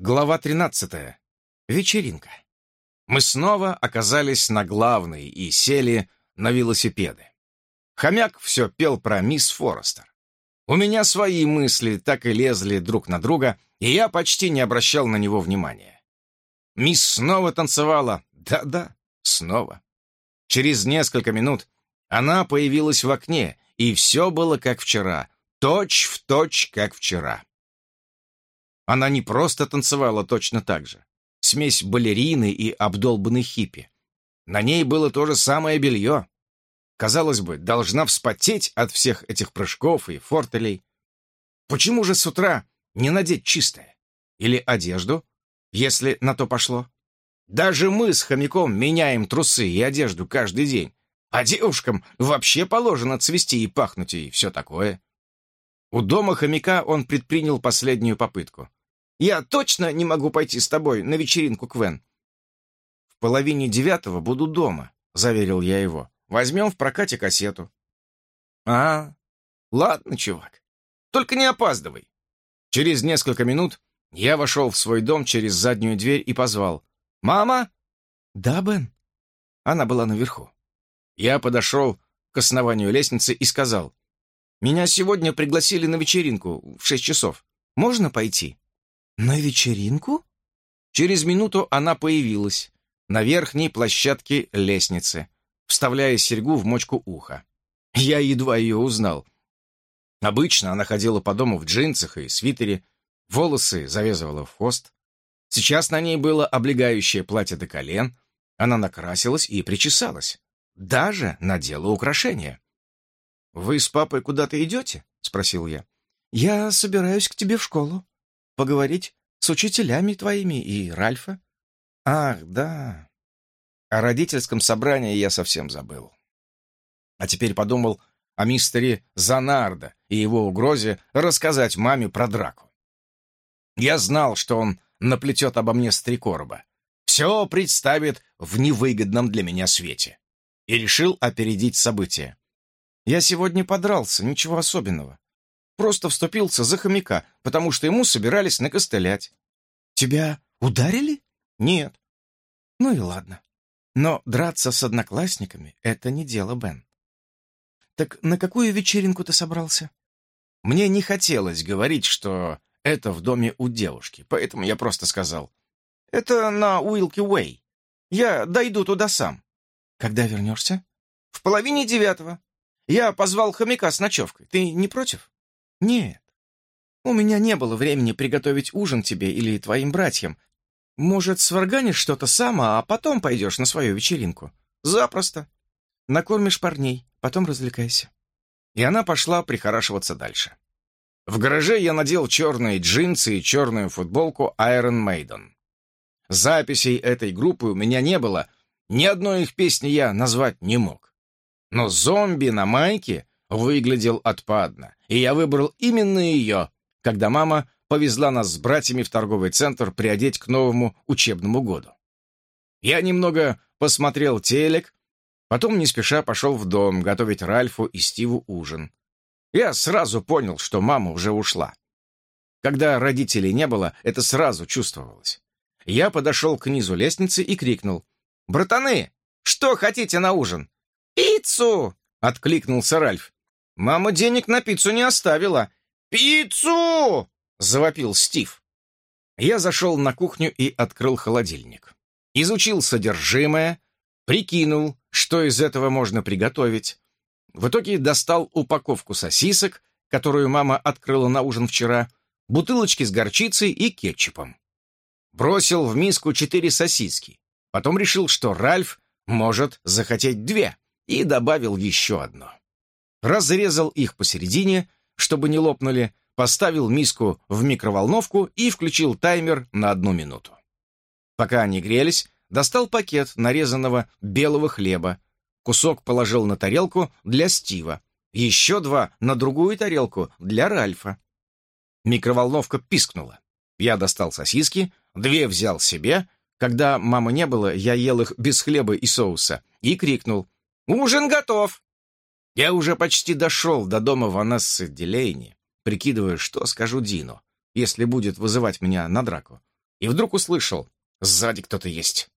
Глава 13. Вечеринка. Мы снова оказались на главной и сели на велосипеды. Хомяк все пел про мисс Форестер. У меня свои мысли так и лезли друг на друга, и я почти не обращал на него внимания. Мисс снова танцевала. Да-да, снова. Через несколько минут она появилась в окне, и все было как вчера, точь в точь, как вчера. Она не просто танцевала точно так же. Смесь балерины и обдолбанной хиппи. На ней было то же самое белье. Казалось бы, должна вспотеть от всех этих прыжков и фортелей. Почему же с утра не надеть чистое? Или одежду, если на то пошло? Даже мы с хомяком меняем трусы и одежду каждый день, а девушкам вообще положено цвести и пахнуть и все такое. У дома хомяка он предпринял последнюю попытку. Я точно не могу пойти с тобой на вечеринку, Квен. В половине девятого буду дома, заверил я его. Возьмем в прокате кассету. А, ладно, чувак. Только не опаздывай. Через несколько минут я вошел в свой дом через заднюю дверь и позвал. «Мама?» «Да, Бен». Она была наверху. Я подошел к основанию лестницы и сказал. «Меня сегодня пригласили на вечеринку в шесть часов. Можно пойти?» «На вечеринку?» Через минуту она появилась на верхней площадке лестницы, вставляя серьгу в мочку уха. Я едва ее узнал. Обычно она ходила по дому в джинсах и свитере, волосы завязывала в хвост. Сейчас на ней было облегающее платье до колен, она накрасилась и причесалась. Даже надела украшения. «Вы с папой куда-то идете?» — спросил я. «Я собираюсь к тебе в школу», Поговорить с учителями твоими и Ральфа? Ах, да. О родительском собрании я совсем забыл. А теперь подумал о мистере Занарда и его угрозе рассказать маме про драку. Я знал, что он наплетет обо мне с три. Все представит в невыгодном для меня свете. И решил опередить события. Я сегодня подрался, ничего особенного просто вступился за хомяка, потому что ему собирались накостылять. «Тебя ударили?» «Нет». «Ну и ладно. Но драться с одноклассниками — это не дело, Бен». «Так на какую вечеринку ты собрался?» Мне не хотелось говорить, что это в доме у девушки, поэтому я просто сказал. «Это на Уилки Уэй. Я дойду туда сам». «Когда вернешься?» «В половине девятого. Я позвал хомяка с ночевкой. Ты не против?» «Нет. У меня не было времени приготовить ужин тебе или твоим братьям. Может, сварганишь что-то сама, а потом пойдешь на свою вечеринку? Запросто. Накормишь парней, потом развлекайся». И она пошла прихорашиваться дальше. В гараже я надел черные джинсы и черную футболку Iron Maiden. Записей этой группы у меня не было, ни одной их песни я назвать не мог. Но зомби на майке выглядел отпадно, и я выбрал именно ее, когда мама повезла нас с братьями в торговый центр приодеть к новому учебному году. Я немного посмотрел телек, потом не спеша пошел в дом готовить Ральфу и Стиву ужин. Я сразу понял, что мама уже ушла. Когда родителей не было, это сразу чувствовалось. Я подошел к низу лестницы и крикнул. «Братаны, что хотите на ужин?» «Пиццу!» — откликнулся Ральф. Мама денег на пиццу не оставила. «Пиццу!» — завопил Стив. Я зашел на кухню и открыл холодильник. Изучил содержимое, прикинул, что из этого можно приготовить. В итоге достал упаковку сосисок, которую мама открыла на ужин вчера, бутылочки с горчицей и кетчупом. Бросил в миску четыре сосиски. Потом решил, что Ральф может захотеть две, и добавил еще одно разрезал их посередине, чтобы не лопнули, поставил миску в микроволновку и включил таймер на одну минуту. Пока они грелись, достал пакет нарезанного белого хлеба, кусок положил на тарелку для Стива, еще два на другую тарелку для Ральфа. Микроволновка пискнула. Я достал сосиски, две взял себе. Когда мамы не было, я ел их без хлеба и соуса и крикнул «Ужин готов!» Я уже почти дошел до дома Ванессы Дилейни, прикидывая, что скажу Дину, если будет вызывать меня на драку. и вдруг услышал «Сзади кто-то есть».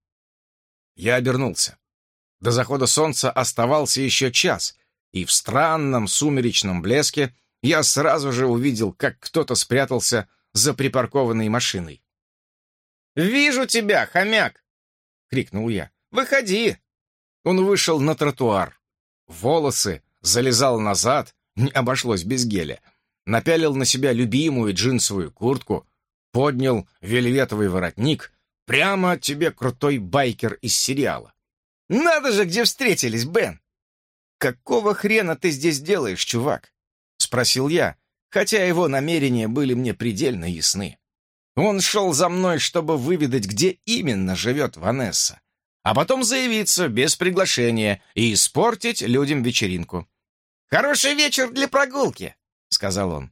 Я обернулся. До захода солнца оставался еще час, и в странном сумеречном блеске я сразу же увидел, как кто-то спрятался за припаркованной машиной. «Вижу тебя, хомяк!» — крикнул я. «Выходи!» Он вышел на тротуар. Волосы залезал назад, не обошлось без геля. Напялил на себя любимую джинсовую куртку, поднял вельветовый воротник. Прямо тебе крутой байкер из сериала. «Надо же, где встретились, Бен!» «Какого хрена ты здесь делаешь, чувак?» — спросил я, хотя его намерения были мне предельно ясны. Он шел за мной, чтобы выведать, где именно живет Ванесса, а потом заявиться без приглашения и испортить людям вечеринку. «Хороший вечер для прогулки», — сказал он.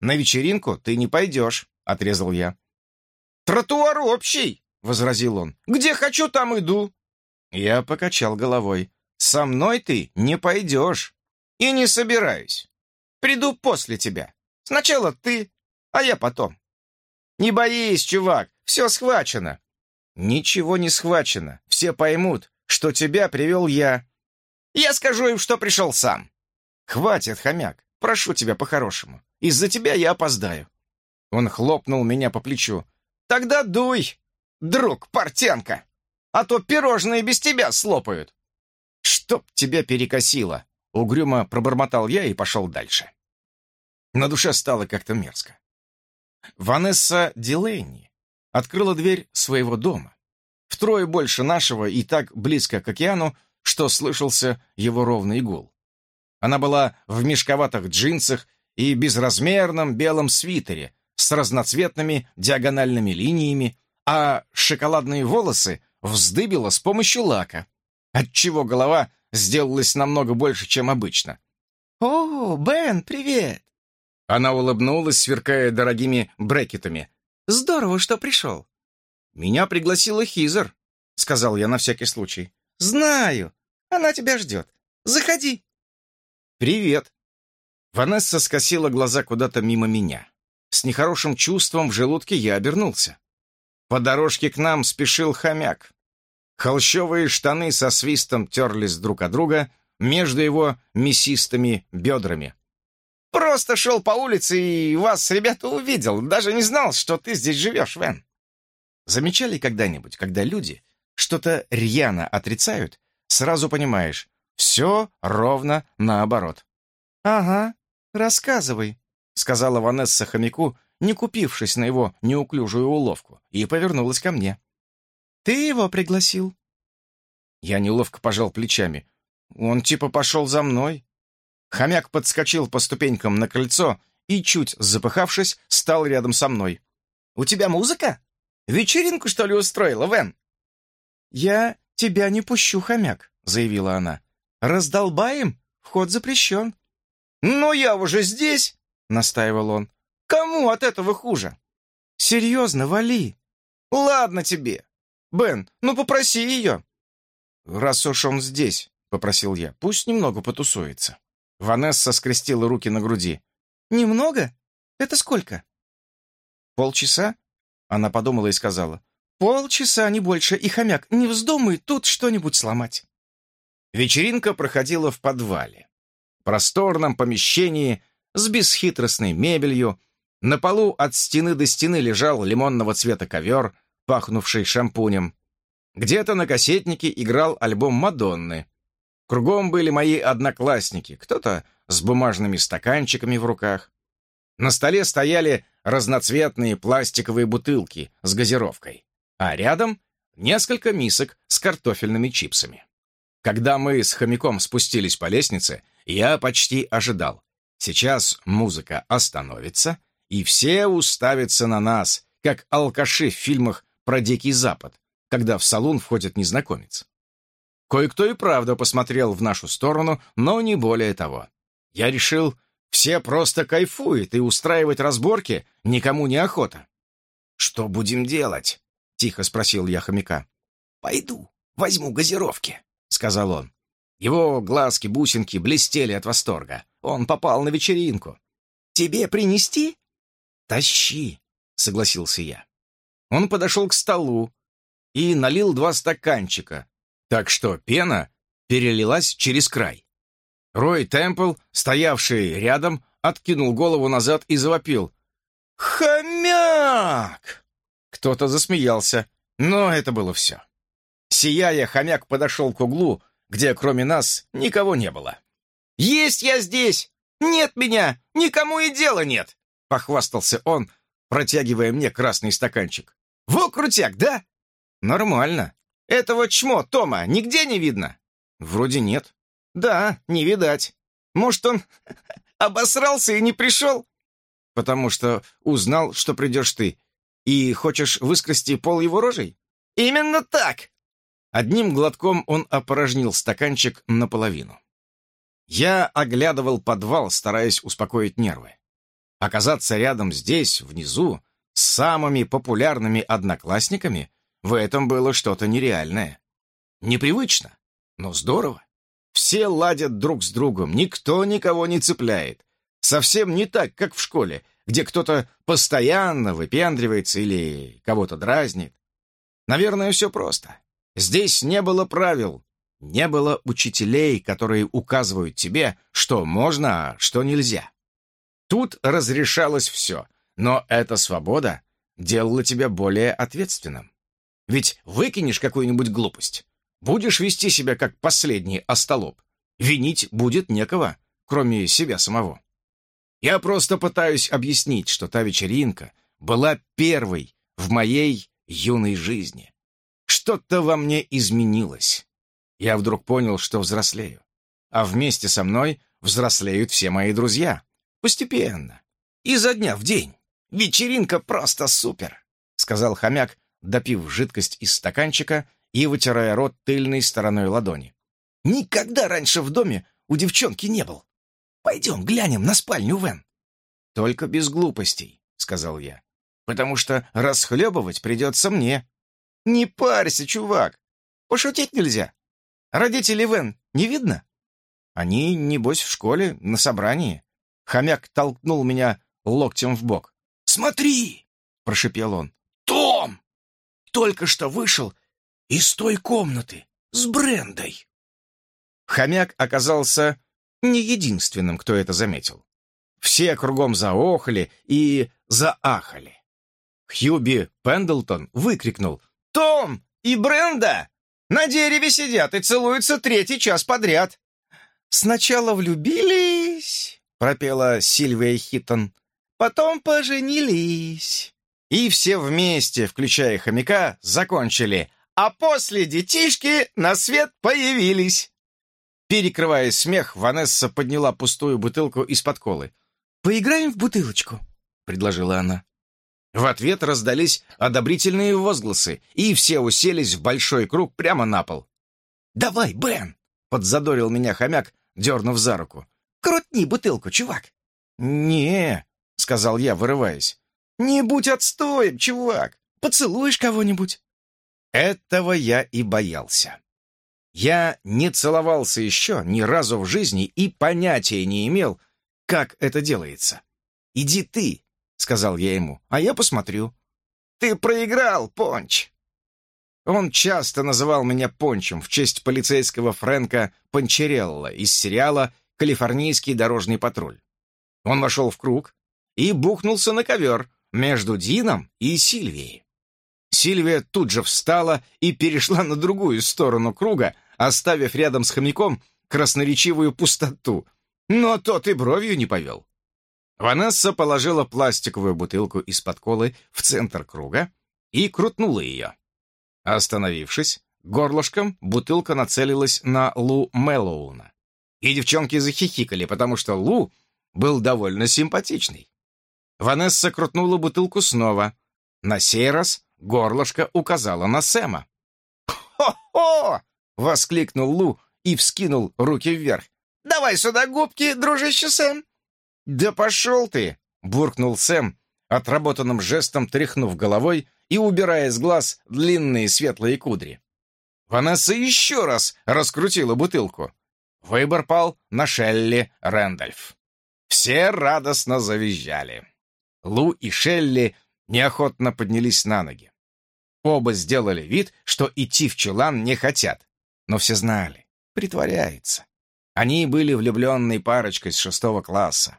«На вечеринку ты не пойдешь», — отрезал я. «Тротуар общий», — возразил он. «Где хочу, там иду». Я покачал головой. «Со мной ты не пойдешь. И не собираюсь. Приду после тебя. Сначала ты, а я потом». «Не боись, чувак, все схвачено». «Ничего не схвачено. Все поймут, что тебя привел я». «Я скажу им, что пришел сам». «Хватит, хомяк. Прошу тебя по-хорошему. Из-за тебя я опоздаю». Он хлопнул меня по плечу. «Тогда дуй, друг портянка, а то пирожные без тебя слопают». «Чтоб тебя перекосило!» Угрюмо пробормотал я и пошел дальше. На душе стало как-то мерзко. Ванесса Дилейни открыла дверь своего дома. Втрое больше нашего и так близко к океану, что слышался его ровный гул. Она была в мешковатых джинсах и безразмерном белом свитере с разноцветными диагональными линиями, а шоколадные волосы вздыбила с помощью лака, отчего голова сделалась намного больше, чем обычно. «О, Бен, привет!» Она улыбнулась, сверкая дорогими брекетами. «Здорово, что пришел». «Меня пригласила Хизер», — сказал я на всякий случай. «Знаю. Она тебя ждет. Заходи». «Привет». Ванесса скосила глаза куда-то мимо меня. С нехорошим чувством в желудке я обернулся. По дорожке к нам спешил хомяк. Холщовые штаны со свистом терлись друг от друга между его мясистыми бедрами. Просто шел по улице и вас, ребята, увидел. Даже не знал, что ты здесь живешь, Вен. Замечали когда-нибудь, когда люди что-то рьяно отрицают, сразу понимаешь, все ровно наоборот. «Ага, рассказывай», — сказала Ванесса хомяку, не купившись на его неуклюжую уловку, и повернулась ко мне. «Ты его пригласил?» Я неловко пожал плечами. «Он типа пошел за мной». Хомяк подскочил по ступенькам на крыльцо и, чуть запыхавшись, стал рядом со мной. «У тебя музыка? Вечеринку, что ли, устроила, Вен?» «Я тебя не пущу, хомяк», — заявила она. «Раздолбаем? Вход запрещен». «Но я уже здесь», — настаивал он. «Кому от этого хуже?» «Серьезно, вали». «Ладно тебе. Бен, ну попроси ее». «Раз уж он здесь», — попросил я, — «пусть немного потусуется». Ванесса скрестила руки на груди. «Немного? Это сколько?» «Полчаса?» Она подумала и сказала. «Полчаса, не больше, и хомяк, не вздумай тут что-нибудь сломать». Вечеринка проходила в подвале. Просторном помещении с бесхитростной мебелью. На полу от стены до стены лежал лимонного цвета ковер, пахнувший шампунем. Где-то на кассетнике играл альбом Мадонны. Кругом были мои одноклассники, кто-то с бумажными стаканчиками в руках. На столе стояли разноцветные пластиковые бутылки с газировкой, а рядом несколько мисок с картофельными чипсами. Когда мы с хомяком спустились по лестнице, я почти ожидал. Сейчас музыка остановится, и все уставятся на нас, как алкаши в фильмах про Дикий Запад, когда в салон входит незнакомец. Кое-кто и правда посмотрел в нашу сторону, но не более того. Я решил, все просто кайфуют, и устраивать разборки никому не охота. «Что будем делать?» — тихо спросил я хомяка. «Пойду, возьму газировки», — сказал он. Его глазки-бусинки блестели от восторга. Он попал на вечеринку. «Тебе принести?» «Тащи», — согласился я. Он подошел к столу и налил два стаканчика, так что пена перелилась через край. Рой Темпл, стоявший рядом, откинул голову назад и завопил. «Хомяк!» Кто-то засмеялся, но это было все. Сияя, хомяк подошел к углу, где кроме нас никого не было. «Есть я здесь! Нет меня! Никому и дела нет!» — похвастался он, протягивая мне красный стаканчик. «Во, крутяк, да?» «Нормально. Этого чмо, Тома, нигде не видно?» «Вроде нет». «Да, не видать. Может, он обосрался и не пришел?» «Потому что узнал, что придешь ты, и хочешь выскрести пол его рожей?» «Именно так!» Одним глотком он опорожнил стаканчик наполовину. Я оглядывал подвал, стараясь успокоить нервы. Оказаться рядом здесь, внизу, с самыми популярными одноклассниками, в этом было что-то нереальное. Непривычно, но здорово. Все ладят друг с другом, никто никого не цепляет. Совсем не так, как в школе, где кто-то постоянно выпендривается или кого-то дразнит. Наверное, все просто. Здесь не было правил, не было учителей, которые указывают тебе, что можно, а что нельзя. Тут разрешалось все, но эта свобода делала тебя более ответственным. Ведь выкинешь какую-нибудь глупость, будешь вести себя как последний остолоп, винить будет некого, кроме себя самого. Я просто пытаюсь объяснить, что та вечеринка была первой в моей юной жизни. Что-то во мне изменилось. Я вдруг понял, что взрослею. А вместе со мной взрослеют все мои друзья. Постепенно. Изо дня в день. Вечеринка просто супер, сказал хомяк, допив жидкость из стаканчика и вытирая рот тыльной стороной ладони. Никогда раньше в доме у девчонки не был. Пойдем глянем на спальню Вен. Только без глупостей, сказал я, потому что расхлебывать придется мне. «Не парься, чувак! Пошутить нельзя! Родителей Вен не видно?» «Они, небось, в школе, на собрании». Хомяк толкнул меня локтем в бок. «Смотри!» — прошепел он. «Том! Только что вышел из той комнаты с Брендой!» Хомяк оказался не единственным, кто это заметил. Все кругом заохали и заахали. Хьюби Пендлтон выкрикнул том и Бренда на дереве сидят и целуются третий час подряд. Сначала влюбились, пропела Сильвия Хиттон, потом поженились. И все вместе, включая хомяка, закончили. А после детишки на свет появились. Перекрывая смех, Ванесса подняла пустую бутылку из-под колы. «Поиграем в бутылочку», — предложила она. В ответ раздались одобрительные возгласы, и все уселись в большой круг прямо на пол. «Давай, Бен!» — подзадорил меня хомяк, дернув за руку. «Крутни бутылку, чувак!» «Не», — сказал я, вырываясь. «Не будь отстоем, чувак! Поцелуешь кого-нибудь?» Этого я и боялся. Я не целовался еще ни разу в жизни и понятия не имел, как это делается. «Иди ты, сказал я ему, — «а я посмотрю». «Ты проиграл, Понч!» Он часто называл меня Пончем в честь полицейского Фрэнка Пончерелла из сериала «Калифорнийский дорожный патруль». Он вошел в круг и бухнулся на ковер между Дином и Сильвией. Сильвия тут же встала и перешла на другую сторону круга, оставив рядом с хомяком красноречивую пустоту, но тот и бровью не повел. Ванесса положила пластиковую бутылку из-под колы в центр круга и крутнула ее. Остановившись, горлышком бутылка нацелилась на Лу Мэллоуна. И девчонки захихикали, потому что Лу был довольно симпатичный. Ванесса крутнула бутылку снова. На сей раз горлышко указало на Сэма. «Хо-хо!» — воскликнул Лу и вскинул руки вверх. «Давай сюда губки, дружище Сэм!» «Да пошел ты!» — буркнул Сэм, отработанным жестом тряхнув головой и убирая с глаз длинные светлые кудри. Ванесса еще раз раскрутила бутылку. Выбор пал на Шелли Рэндольф. Все радостно завизжали. Лу и Шелли неохотно поднялись на ноги. Оба сделали вид, что идти в чулан не хотят. Но все знали, притворяется. Они были влюбленной парочкой с шестого класса.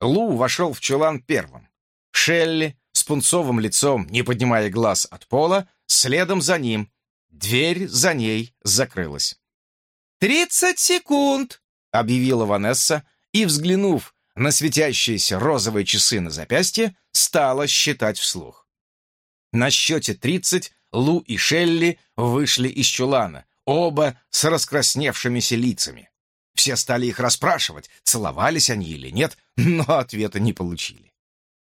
Лу вошел в чулан первым. Шелли с пунцовым лицом, не поднимая глаз от пола, следом за ним. Дверь за ней закрылась. «Тридцать секунд!» — объявила Ванесса и, взглянув на светящиеся розовые часы на запястье, стала считать вслух. На счете тридцать Лу и Шелли вышли из чулана, оба с раскрасневшимися лицами. Все стали их расспрашивать, целовались они или нет, но ответа не получили.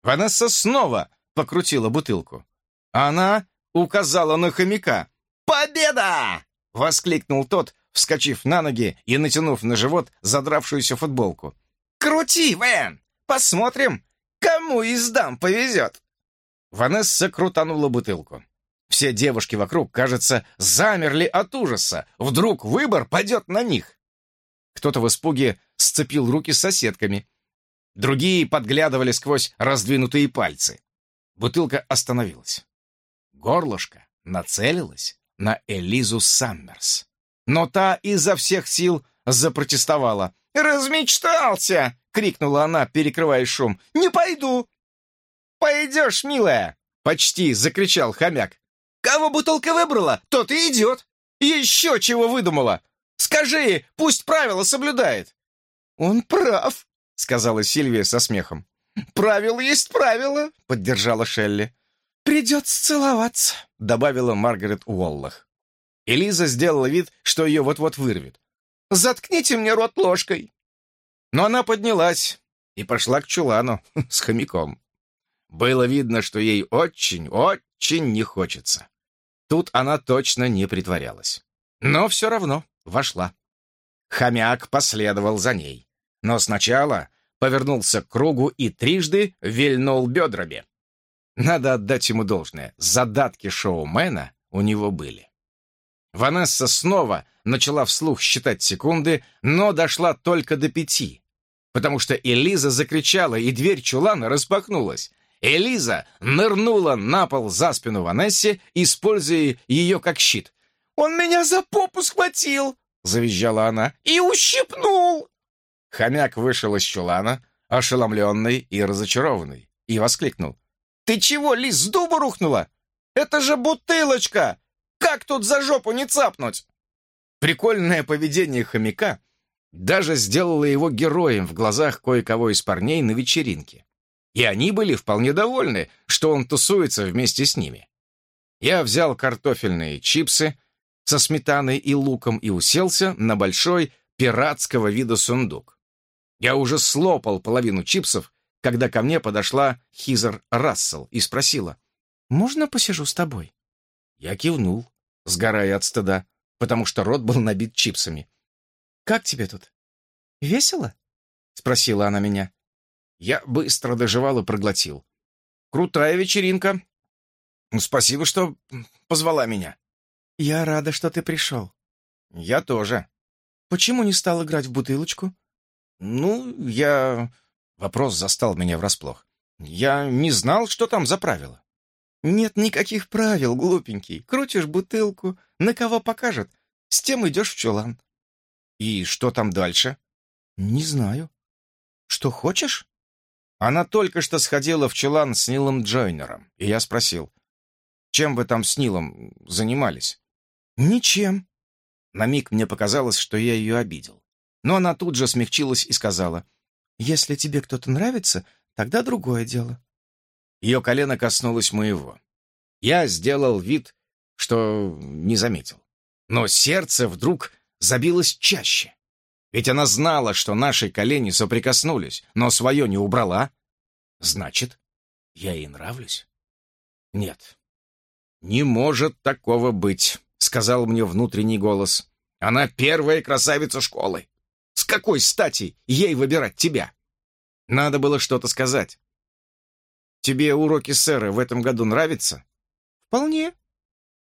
Ванесса снова покрутила бутылку. Она указала на хомяка. «Победа!» — воскликнул тот, вскочив на ноги и натянув на живот задравшуюся футболку. «Крути, Вэн! Посмотрим, кому из дам повезет!» Ванесса крутанула бутылку. Все девушки вокруг, кажется, замерли от ужаса. Вдруг выбор пойдет на них. Кто-то в испуге сцепил руки с соседками. Другие подглядывали сквозь раздвинутые пальцы. Бутылка остановилась. Горлышко нацелилось на Элизу Саммерс. Но та изо всех сил запротестовала. «Размечтался!» — крикнула она, перекрывая шум. «Не пойду!» «Пойдешь, милая!» — почти закричал хомяк. «Кого бутылка выбрала, тот и идет! Еще чего выдумала! Скажи, пусть правила соблюдает!» «Он прав!» — сказала Сильвия со смехом. «Правило есть правило!» — поддержала Шелли. «Придется целоваться», — добавила Маргарет Уоллах. Элиза сделала вид, что ее вот-вот вырвет. «Заткните мне рот ложкой!» Но она поднялась и пошла к чулану с хомяком. Было видно, что ей очень, очень не хочется. Тут она точно не притворялась. Но все равно вошла. Хомяк последовал за ней. Но сначала повернулся к кругу и трижды вильнул бедрами. Надо отдать ему должное, задатки шоумена у него были. Ванесса снова начала вслух считать секунды, но дошла только до пяти, потому что Элиза закричала, и дверь чулана распахнулась. Элиза нырнула на пол за спину Ванессе, используя ее как щит. «Он меня за попу схватил!» — завизжала она. «И ущипнул!» Хомяк вышел из чулана, ошеломленный и разочарованный, и воскликнул. «Ты чего, лис, с дуба рухнула? Это же бутылочка! Как тут за жопу не цапнуть?» Прикольное поведение хомяка даже сделало его героем в глазах кое-кого из парней на вечеринке. И они были вполне довольны, что он тусуется вместе с ними. Я взял картофельные чипсы со сметаной и луком и уселся на большой пиратского вида сундук. Я уже слопал половину чипсов, когда ко мне подошла Хизер Рассел и спросила, «Можно посижу с тобой?» Я кивнул, сгорая от стыда, потому что рот был набит чипсами. «Как тебе тут? Весело?» — спросила она меня. Я быстро доживал и проглотил. «Крутая вечеринка. Спасибо, что позвала меня». «Я рада, что ты пришел». «Я тоже». «Почему не стал играть в бутылочку?» «Ну, я...» Вопрос застал меня врасплох. «Я не знал, что там за правила». «Нет никаких правил, глупенький. Крутишь бутылку, на кого покажет, с тем идешь в чулан». «И что там дальше?» «Не знаю». «Что хочешь?» Она только что сходила в чулан с Нилом Джойнером, и я спросил, «Чем вы там с Нилом занимались?» «Ничем». На миг мне показалось, что я ее обидел. Но она тут же смягчилась и сказала, «Если тебе кто-то нравится, тогда другое дело». Ее колено коснулось моего. Я сделал вид, что не заметил. Но сердце вдруг забилось чаще. Ведь она знала, что наши колени соприкоснулись, но свое не убрала. Значит, я ей нравлюсь? Нет. Не может такого быть, сказал мне внутренний голос. Она первая красавица школы. С какой стати ей выбирать тебя? Надо было что-то сказать. Тебе уроки сэра в этом году нравятся? Вполне.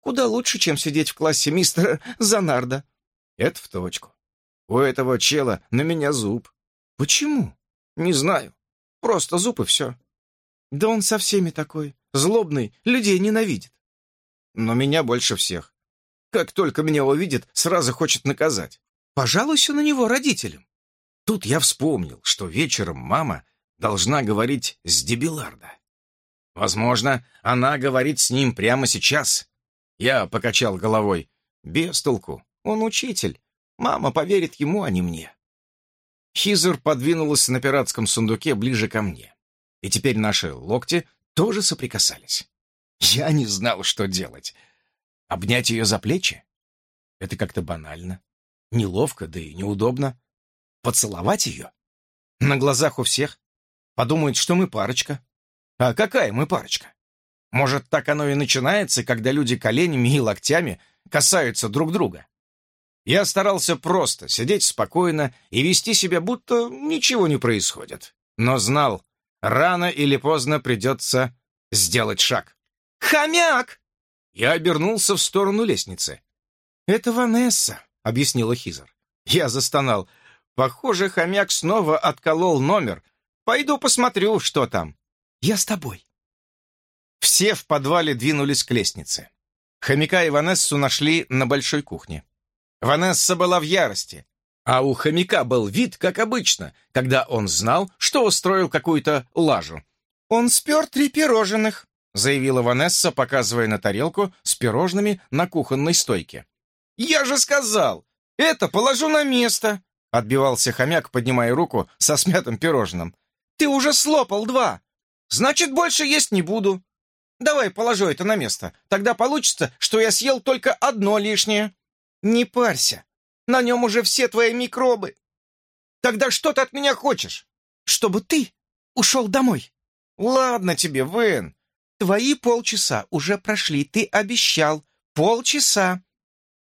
Куда лучше, чем сидеть в классе мистера Занарда. Это в точку. У этого чела на меня зуб. Почему? Не знаю. Просто зуб и все. Да он со всеми такой. Злобный, людей ненавидит. но меня больше всех. Как только меня увидит, сразу хочет наказать. Пожалуйся на него родителям. Тут я вспомнил, что вечером мама должна говорить с Дебиларда. Возможно, она говорит с ним прямо сейчас. Я покачал головой. Без толку. Он учитель. Мама поверит ему, а не мне. Хизер подвинулась на пиратском сундуке ближе ко мне. И теперь наши локти тоже соприкасались. Я не знал, что делать. Обнять ее за плечи? Это как-то банально. Неловко, да и неудобно. Поцеловать ее? На глазах у всех? Подумают, что мы парочка. А какая мы парочка? Может, так оно и начинается, когда люди коленями и локтями касаются друг друга? Я старался просто сидеть спокойно и вести себя, будто ничего не происходит. Но знал, рано или поздно придется сделать шаг. «Хомяк!» Я обернулся в сторону лестницы. «Это Ванесса», — объяснила Хизер. Я застонал. Похоже, хомяк снова отколол номер. Пойду посмотрю, что там. Я с тобой. Все в подвале двинулись к лестнице. Хомяка и Ванессу нашли на большой кухне. Ванесса была в ярости, а у хомяка был вид, как обычно, когда он знал, что устроил какую-то лажу. «Он спер три пирожных», — заявила Ванесса, показывая на тарелку с пирожными на кухонной стойке. «Я же сказал! Это положу на место!» — отбивался хомяк, поднимая руку со смятым пирожным. «Ты уже слопал два! Значит, больше есть не буду. Давай положу это на место. Тогда получится, что я съел только одно лишнее». «Не парься. На нем уже все твои микробы. Тогда что ты от меня хочешь? Чтобы ты ушел домой. Ладно тебе, Вэн. Твои полчаса уже прошли, ты обещал. Полчаса.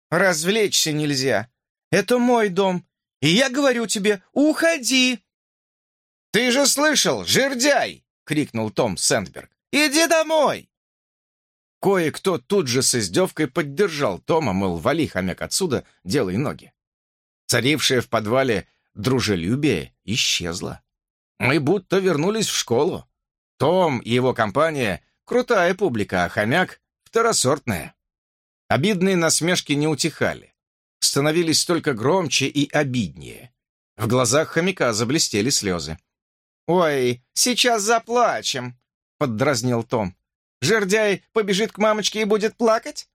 Развлечься нельзя. Это мой дом. И я говорю тебе, уходи. Ты же слышал, жердяй! крикнул Том Сэндберг. Иди домой! Кое-кто тут же с издевкой поддержал Тома, мол, вали, хомяк, отсюда, делай ноги. Царившее в подвале дружелюбие исчезло. Мы будто вернулись в школу. Том и его компания — крутая публика, а хомяк — второсортная. Обидные насмешки не утихали. Становились только громче и обиднее. В глазах хомяка заблестели слезы. «Ой, сейчас заплачем», — поддразнил Том. Жердяй побежит к мамочке и будет плакать?»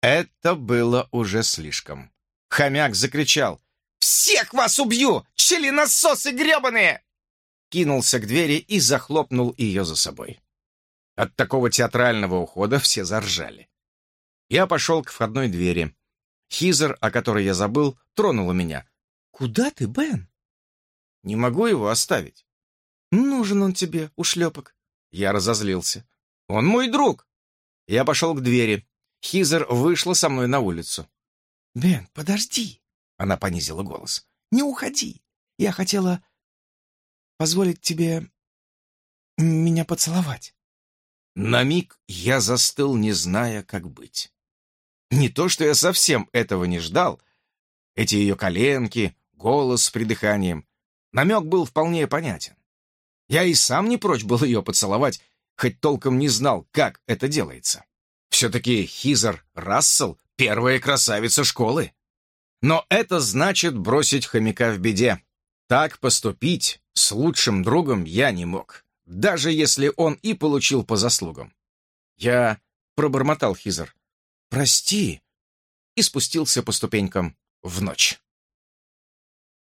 Это было уже слишком. Хомяк закричал. «Всех вас убью! Членососы гребаные!» Кинулся к двери и захлопнул ее за собой. От такого театрального ухода все заржали. Я пошел к входной двери. Хизер, о которой я забыл, тронула меня. «Куда ты, Бен?» «Не могу его оставить». «Нужен он тебе, ушлепок». Я разозлился. «Он мой друг!» Я пошел к двери. Хизер вышла со мной на улицу. «Бен, подожди!» Она понизила голос. «Не уходи! Я хотела позволить тебе меня поцеловать». На миг я застыл, не зная, как быть. Не то, что я совсем этого не ждал. Эти ее коленки, голос с придыханием. Намек был вполне понятен. Я и сам не прочь был ее поцеловать, хоть толком не знал, как это делается. Все-таки Хизер Рассел — первая красавица школы. Но это значит бросить хомяка в беде. Так поступить с лучшим другом я не мог, даже если он и получил по заслугам. Я пробормотал Хизер. «Прости», и спустился по ступенькам в ночь.